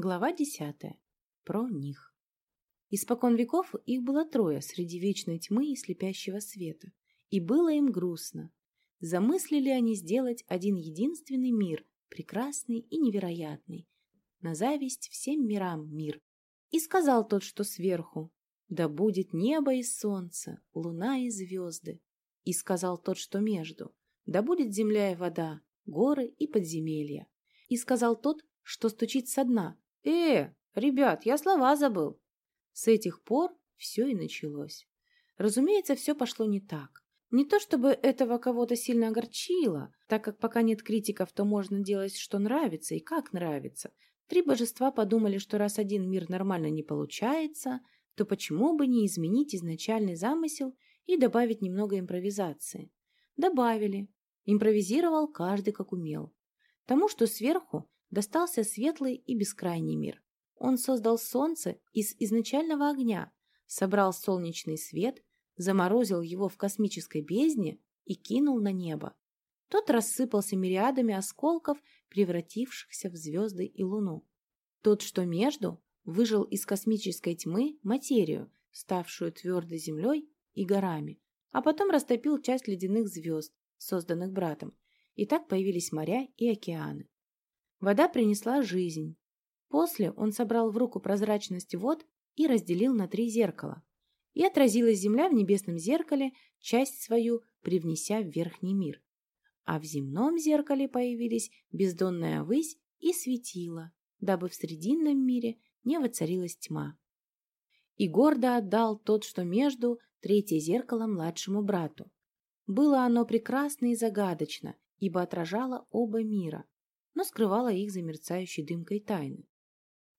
Глава десятая. Про них. Испокон веков их было трое среди вечной тьмы и слепящего света. И было им грустно. Замыслили они сделать один единственный мир, прекрасный и невероятный. На зависть всем мирам мир. И сказал тот, что сверху, да будет небо и солнце, луна и звезды. И сказал тот, что между, да будет земля и вода, горы и подземелья. И сказал тот, что стучит со дна. «Э, ребят, я слова забыл!» С этих пор все и началось. Разумеется, все пошло не так. Не то чтобы этого кого-то сильно огорчило, так как пока нет критиков, то можно делать, что нравится и как нравится. Три божества подумали, что раз один мир нормально не получается, то почему бы не изменить изначальный замысел и добавить немного импровизации? Добавили. Импровизировал каждый как умел. Тому, что сверху, достался светлый и бескрайний мир. Он создал солнце из изначального огня, собрал солнечный свет, заморозил его в космической бездне и кинул на небо. Тот рассыпался мириадами осколков, превратившихся в звезды и луну. Тот, что между, выжил из космической тьмы материю, ставшую твердой землей и горами, а потом растопил часть ледяных звезд, созданных братом, и так появились моря и океаны. Вода принесла жизнь. После он собрал в руку прозрачность вод и разделил на три зеркала. И отразилась земля в небесном зеркале, часть свою привнеся в верхний мир. А в земном зеркале появились бездонная высь и светило, дабы в срединном мире не воцарилась тьма. И гордо отдал тот, что между, третье зеркало младшему брату. Было оно прекрасно и загадочно, ибо отражало оба мира, но скрывало их за мерцающей дымкой тайны.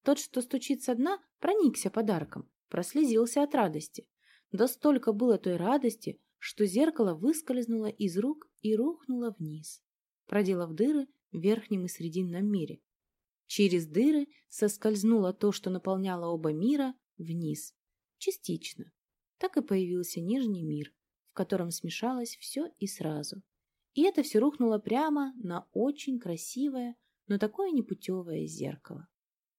Тот, что стучит со дна, проникся подарком, прослезился от радости. Да столько было той радости, что зеркало выскользнуло из рук и рухнуло вниз, проделав дыры в верхнем и срединном мире. Через дыры соскользнуло то, что наполняло оба мира, вниз, частично. Так и появился нижний мир, в котором смешалось все и сразу. И это все рухнуло прямо на очень красивое, но такое непутевое зеркало.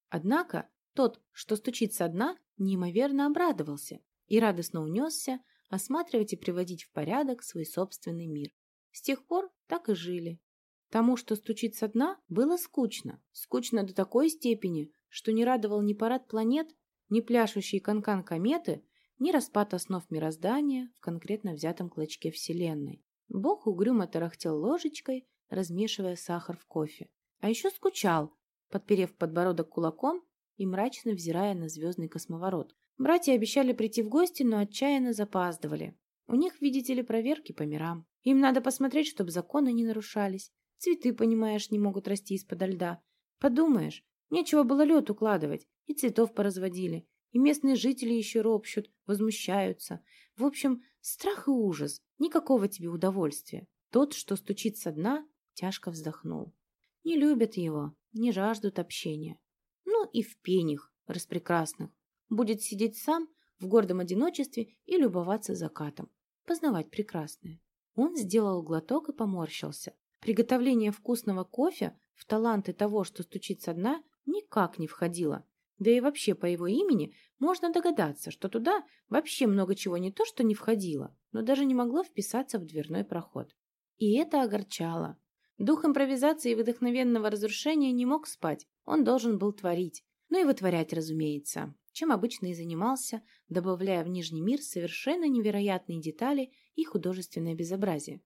Однако тот, что стучит со дна, неимоверно обрадовался и радостно унесся осматривать и приводить в порядок свой собственный мир. С тех пор так и жили. Тому, что стучит со дна, было скучно. Скучно до такой степени, что не радовал ни парад планет, ни пляшущие канкан кометы, ни распад основ мироздания в конкретно взятом клочке Вселенной. Бог угрюмо тарахтел ложечкой, размешивая сахар в кофе. А еще скучал, подперев подбородок кулаком и мрачно взирая на звездный космоворот. Братья обещали прийти в гости, но отчаянно запаздывали. У них, видите ли, проверки по мирам. Им надо посмотреть, чтобы законы не нарушались. Цветы, понимаешь, не могут расти из-под льда. Подумаешь, нечего было лед укладывать, и цветов поразводили, и местные жители еще ропщут, возмущаются. В общем, страх и ужас. Никакого тебе удовольствия. Тот, что стучит со дна, тяжко вздохнул. Не любят его, не жаждут общения. Ну и в пенях распрекрасных. Будет сидеть сам в гордом одиночестве и любоваться закатом. Познавать прекрасное. Он сделал глоток и поморщился. Приготовление вкусного кофе в таланты того, что стучит со дна, никак не входило. Да и вообще по его имени можно догадаться, что туда вообще много чего не то, что не входило, но даже не могло вписаться в дверной проход. И это огорчало. Дух импровизации и вдохновенного разрушения не мог спать, он должен был творить. Ну и вытворять, разумеется, чем обычно и занимался, добавляя в Нижний мир совершенно невероятные детали и художественное безобразие.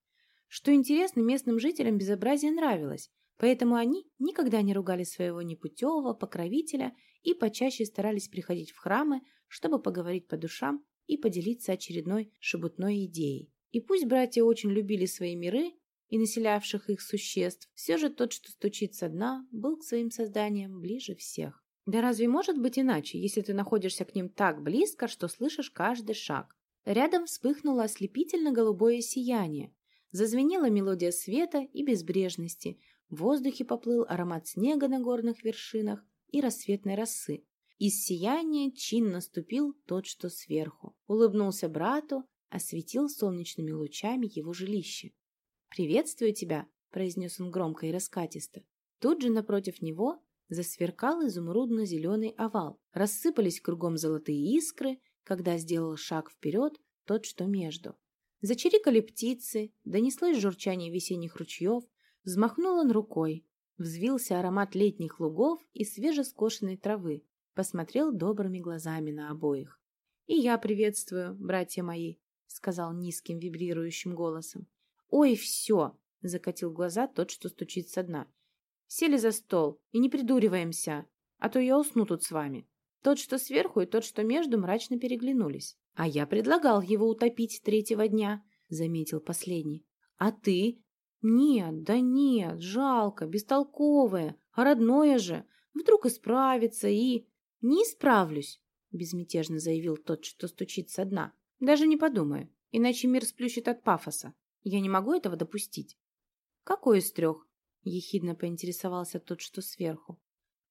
Что интересно, местным жителям безобразие нравилось, поэтому они никогда не ругали своего непутевого покровителя и почаще старались приходить в храмы, чтобы поговорить по душам и поделиться очередной шебутной идеей. И пусть братья очень любили свои миры и населявших их существ, все же тот, что стучит со дна, был к своим созданиям ближе всех. Да разве может быть иначе, если ты находишься к ним так близко, что слышишь каждый шаг? Рядом вспыхнуло ослепительно-голубое сияние. Зазвенела мелодия света и безбрежности. В воздухе поплыл аромат снега на горных вершинах, и рассветной росы. Из сияния чин наступил тот, что сверху. Улыбнулся брату, осветил солнечными лучами его жилище. «Приветствую тебя», — произнес он громко и раскатисто. Тут же напротив него Засверкал изумрудно-зеленый овал. Рассыпались кругом золотые искры, когда сделал шаг вперед тот, что между. Зачирикали птицы, донеслось журчание весенних ручьев, взмахнул он рукой. Взвился аромат летних лугов и свежескошенной травы, посмотрел добрыми глазами на обоих. «И я приветствую, братья мои», — сказал низким вибрирующим голосом. «Ой, все!» — закатил глаза тот, что стучит со дна. «Сели за стол и не придуриваемся, а то я усну тут с вами». Тот, что сверху, и тот, что между, мрачно переглянулись. «А я предлагал его утопить третьего дня», — заметил последний. «А ты?» «Нет, да нет, жалко, бестолковое, а родное же. Вдруг исправится и...» «Не исправлюсь», — безмятежно заявил тот, что стучит со дна. «Даже не подумаю, иначе мир сплющит от пафоса. Я не могу этого допустить». «Какой из трех?» — ехидно поинтересовался тот, что сверху.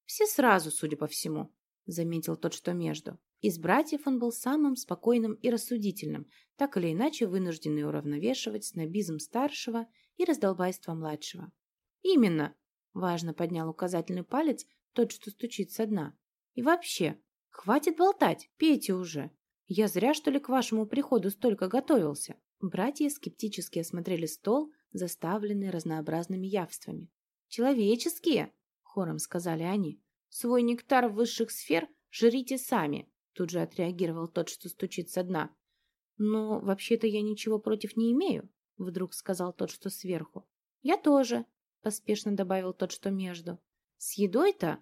«Все сразу, судя по всему», — заметил тот, что между. Из братьев он был самым спокойным и рассудительным, так или иначе вынужденный уравновешивать снобизм старшего и раздолбайство младшего. «Именно!» — важно поднял указательный палец тот, что стучит со дна. И вообще, хватит болтать, пейте уже. Я зря, что ли, к вашему приходу столько готовился?» Братья скептически осмотрели стол, заставленный разнообразными явствами. «Человеческие!» — хором сказали они. «Свой нектар высших сфер жрите сами!» Тут же отреагировал тот, что стучит со дна. «Но вообще-то я ничего против не имею», — вдруг сказал тот, что сверху. «Я тоже», — поспешно добавил тот, что между. «С едой-то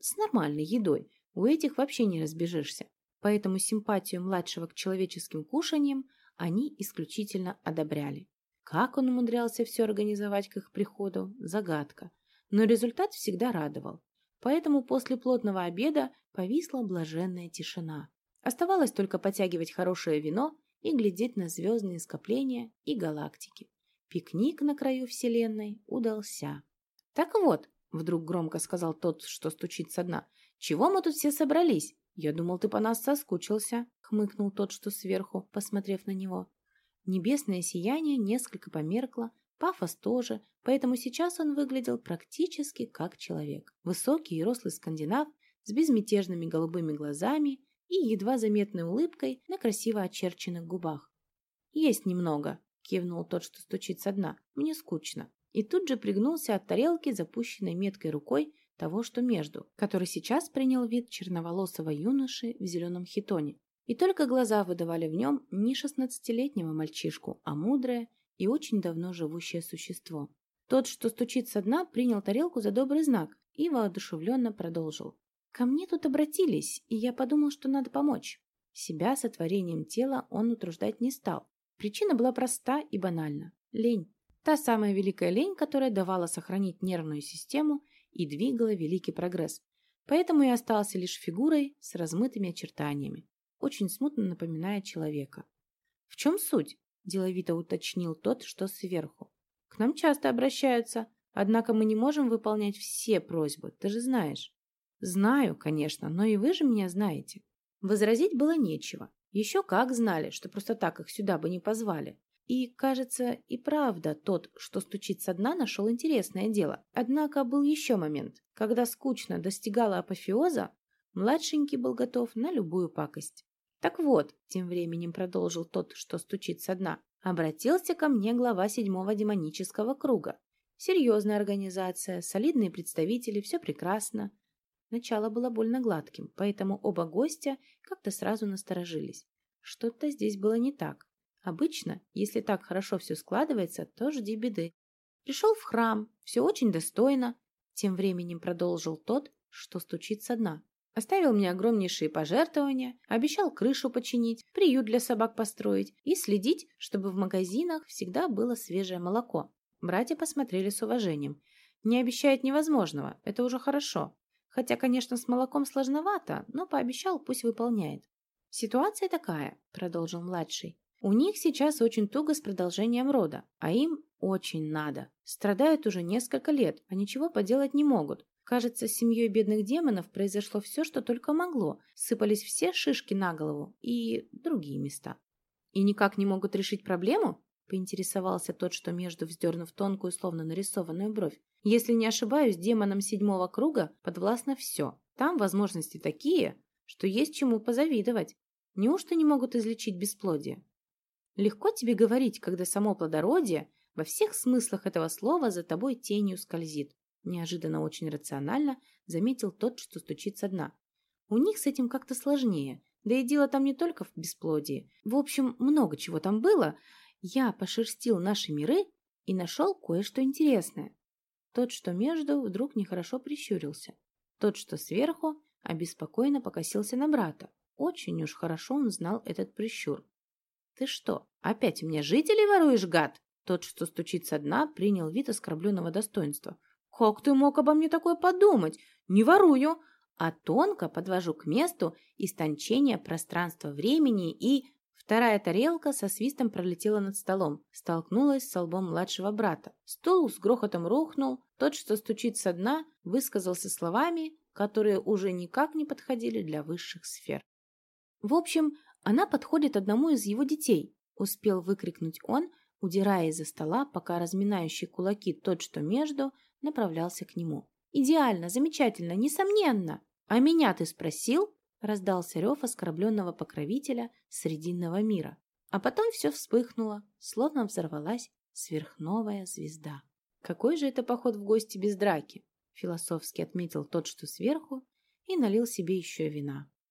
с нормальной едой. У этих вообще не разбежишься. Поэтому симпатию младшего к человеческим кушаниям они исключительно одобряли. Как он умудрялся все организовать к их приходу – загадка. Но результат всегда радовал. Поэтому после плотного обеда повисла блаженная тишина. Оставалось только подтягивать хорошее вино и глядеть на звездные скопления и галактики. Пикник на краю Вселенной удался. Так вот, Вдруг громко сказал тот, что стучит со дна. «Чего мы тут все собрались? Я думал, ты по нас соскучился», — хмыкнул тот, что сверху, посмотрев на него. Небесное сияние несколько померкло, пафос тоже, поэтому сейчас он выглядел практически как человек. Высокий и рослый скандинав с безмятежными голубыми глазами и едва заметной улыбкой на красиво очерченных губах. «Есть немного», — кивнул тот, что стучит со дна. «Мне скучно» и тут же пригнулся от тарелки, запущенной меткой рукой того, что между, который сейчас принял вид черноволосого юноши в зеленом хитоне. И только глаза выдавали в нем не шестнадцатилетнего мальчишку, а мудрое и очень давно живущее существо. Тот, что стучит со дна, принял тарелку за добрый знак и воодушевленно продолжил. «Ко мне тут обратились, и я подумал, что надо помочь». Себя сотворением тела он утруждать не стал. Причина была проста и банальна – лень. Та самая великая лень, которая давала сохранить нервную систему и двигала великий прогресс. Поэтому и остался лишь фигурой с размытыми очертаниями, очень смутно напоминая человека. «В чем суть?» – деловито уточнил тот, что сверху. «К нам часто обращаются, однако мы не можем выполнять все просьбы, ты же знаешь». «Знаю, конечно, но и вы же меня знаете». Возразить было нечего. Еще как знали, что просто так их сюда бы не позвали. И, кажется, и правда тот, что стучит со дна, нашел интересное дело. Однако был еще момент. Когда скучно достигала апофеоза, младшенький был готов на любую пакость. Так вот, тем временем продолжил тот, что стучит со дна, обратился ко мне глава седьмого демонического круга. Серьезная организация, солидные представители, все прекрасно. Начало было больно гладким, поэтому оба гостя как-то сразу насторожились. Что-то здесь было не так. Обычно, если так хорошо все складывается, то жди беды. Пришел в храм, все очень достойно. Тем временем продолжил тот, что стучит со дна. Оставил мне огромнейшие пожертвования, обещал крышу починить, приют для собак построить и следить, чтобы в магазинах всегда было свежее молоко. Братья посмотрели с уважением. Не обещает невозможного, это уже хорошо. Хотя, конечно, с молоком сложновато, но пообещал, пусть выполняет. «Ситуация такая», — продолжил младший. У них сейчас очень туго с продолжением рода, а им очень надо. Страдают уже несколько лет, а ничего поделать не могут. Кажется, с семьей бедных демонов произошло все, что только могло. Сыпались все шишки на голову и другие места. И никак не могут решить проблему? Поинтересовался тот, что между вздернув тонкую, словно нарисованную бровь. «Если не ошибаюсь, демонам седьмого круга подвластно все. Там возможности такие, что есть чему позавидовать. Неужто не могут излечить бесплодие?» «Легко тебе говорить, когда само плодородие во всех смыслах этого слова за тобой тенью скользит», неожиданно очень рационально заметил тот, что стучит со дна. «У них с этим как-то сложнее. Да и дело там не только в бесплодии. В общем, много чего там было, я пошерстил наши миры и нашел кое-что интересное. Тот, что между, вдруг нехорошо прищурился. Тот, что сверху, обеспокоенно покосился на брата. Очень уж хорошо он знал этот прищур. «Ты что, опять меня жителей воруешь, гад?» Тот, что стучит со дна, принял вид оскорбленного достоинства. «Как ты мог обо мне такое подумать? Не ворую, а тонко подвожу к месту истончения пространства-времени и Вторая тарелка со свистом пролетела над столом, столкнулась с лбом младшего брата. Стул с грохотом рухнул, тот, что стучит со дна, высказался словами, которые уже никак не подходили для высших сфер. «В общем, она подходит одному из его детей», — успел выкрикнуть он, удирая из-за стола, пока разминающий кулаки тот, что между, направлялся к нему. «Идеально, замечательно, несомненно! А меня ты спросил?» Раздался рев оскорбленного покровителя Срединного мира. А потом все вспыхнуло, словно взорвалась сверхновая звезда. «Какой же это поход в гости без драки?» философски отметил тот, что сверху, и налил себе еще вина.